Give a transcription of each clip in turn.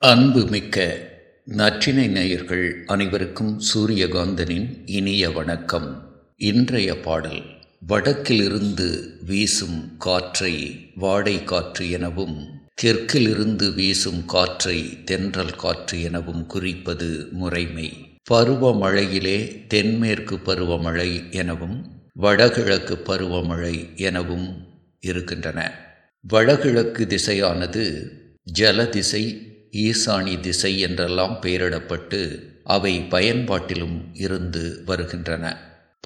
அன்புமிக்க நற்றினை நேயர்கள் அனைவருக்கும் சூரியகாந்தனின் இனிய வணக்கம். இன்றைய பாடல் வடக்கிலிருந்து வீசும் காற்றை வாடை காற்று எனவும் தெற்கிலிருந்து வீசும் காற்றை தென்றல் காற்று எனவும் குறிப்பது முறைமை. பருவமழையிலே தென்மேற்கு பருவமழை எனவும் வடகிழக்கு பருவமழை எனவும் இருக்கின்றன. வடகிழக்கு திசையானது ஜலதிசை ஈசானி திசை என்றெல்லாம் பெயரிடப்பட்டு அவை பயன்பாட்டிலும் இருந்து வருகின்றன.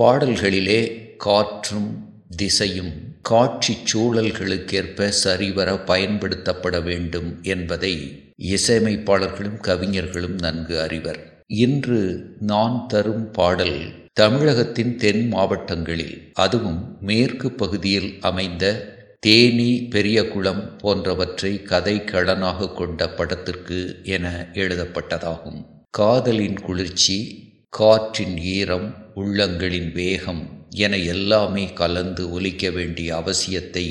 பாடல்களிலே காற்றும் திசையும் காட்சி சூழல்களுக்கேற்ப சரிவர பயன்படுத்தப்பட வேண்டும் என்பதை இசையமைப்பாளர்களும் கவிஞர்களும் நன்கு அறிவர். இன்று நான் தரும் பாடல் தமிழகத்தின் தென் மாவட்டங்களில் அதுவும் மேற்கு பகுதியில் அமைந்த தேனி பெரியகுளம் போன்றவற்றை கதை களனாக கொண்ட படத்திற்கு என எழுதப்பட்டதாகும். காதலின் குளிர்ச்சி காற்றின் ஈரம் உள்ளங்களின் வேகம் என எல்லாமே கலந்து ஒலிக்க வேண்டிய அவசியத்தை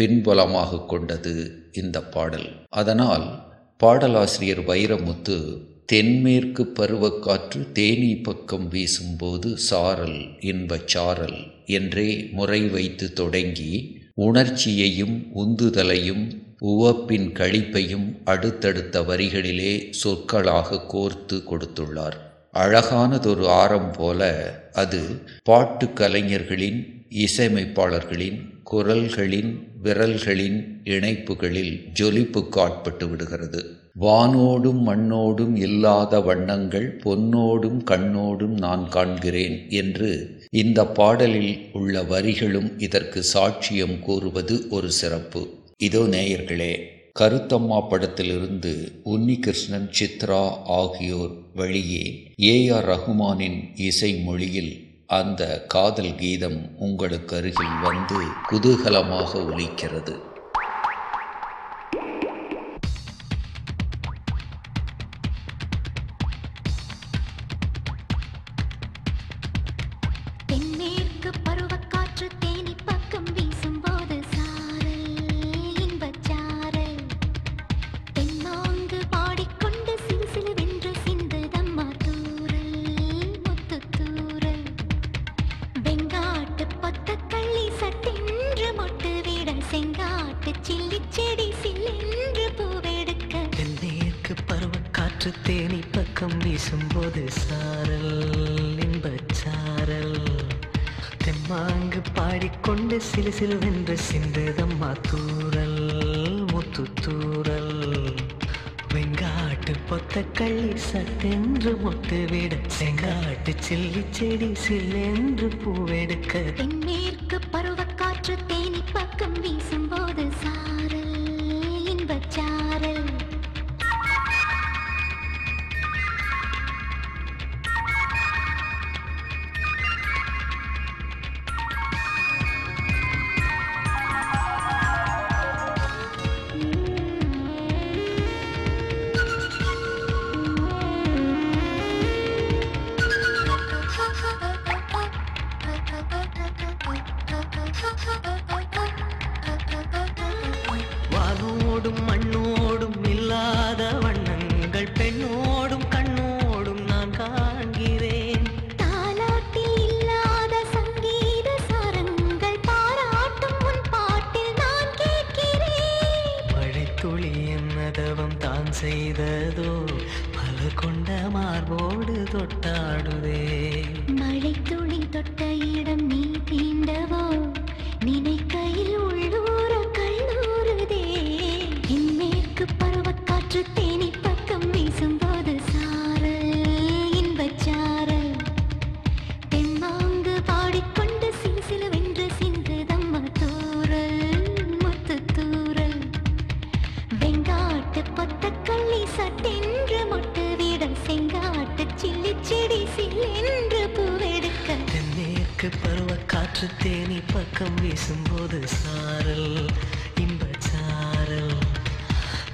பின்புலமாக கொண்டது இந்த பாடல். அதனால் பாடலாசிரியர் வைரமுத்து தென்மேற்கு பருவக்காற்று தேனி பக்கம் வீசும்போது சாரல் இன்பச் சாரல் என்றே முறை வைத்து தொடங்கி உணர்ச்சியையும் உந்துதலையும் உவப்பின் கழிப்பையும் அடுத்தடுத்த வரிகளிலே சொற்களாக கோர்த்து கொடுத்துள்ளார். அழகானதொரு ஆரம் போல அது பாட்டு கலைஞர்களின் இசையமைப்பாளர்களின் குரல்களின் விரல்களின் இணைப்புகளில் ஜொலிப்புக்கு ஆட்பட்டு விடுகிறது. வானோடும் மண்ணோடும் இல்லாத வண்ணங்கள் பொன்னோடும் கண்ணோடும் நான் காண்கிறேன் என்று இந்த பாடலில் உள்ள வரிகளும் இதற்கு சாட்சியம் கூறுவது ஒரு சிறப்பு. இதோ நேயர்களே கருத்தம்மா படத்திலிருந்து உன்னிகிருஷ்ணன் சித்ரா ஆகியோர் வழியே ஏ ஆர் ரஹ்மானின் இசை மொழியில் அந்த காதல் கீதம் உங்களுக்கு அருகில் வந்து குதூகலமாக ஒலிக்கிறது. செங்காட்டுச் சில்லிச் செடி சில்லென்று பூவெடுக்க. தென்மேற்கு பருவக்காற்று தேனி பக்கம் வீசும்போது சாரல் இன்பச் சாரல் தெம்மாங்கு பாடிக்கொண்டு சிலு சிலுவென்று சிந்துதம்மா தூரல் முத்து தூரல் வெங்காட்டு பொத்த கள்ளி சட்டென்று மொட்டு விட செங்காட்டு சில்லி செடி சில்லென்று பூவெடுக்க. தென்மேற்கு பருவக்காற்று தேனி பக்கம் வீசும்போது வானோடும் மண்ணோடும் இல்லாத வண்ணங்கள் பெண்ணோடும் கண்ணோடும் நான் காண்கிறேன். தாலாட்டில் இல்லாத சங்கீத சாரங்கள் பாராட்டும் உன் பாட்டில் நான் கேட்கிறேன். மழைத்துளி என்னதவம் தான் செய்ததோ மலர் கொண்ட மார்போடு தொட்டாடுதே. மழை துளி தொட்ட இடம் நீ தீண்டவோ தெற்கு பருவ காற்று தேனி பக்கம் வீசும்போது சாரல் இன்பச்சாரல்.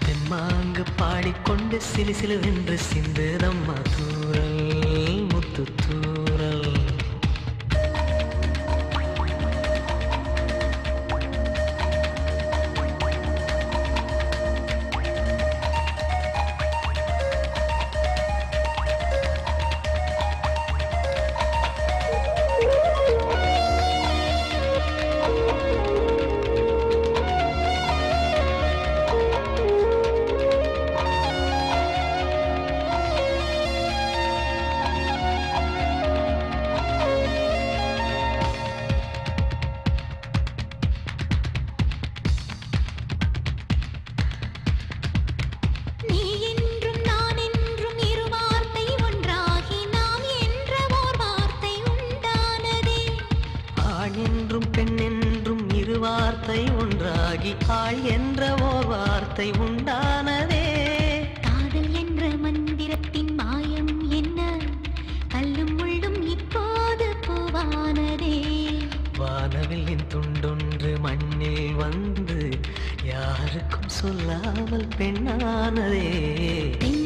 தென்மாங்கு பாடிக்கொண்டு சிலு சிலுவென்று சிந்துதம்மா தூரல் ஆளாகி ஆள் என்ற ஓர் வார்த்தை உண்டானதே. காதல் என்ற மந்திரத்தின் மாயம் என்ன? கல்லும் முள்ளும் இப்போது பூவானதே. வானவில்லின் துண்டொன்று மண்ணில் வந்து யாருக்கும் சொல்லாமல் பெண்ணானதே.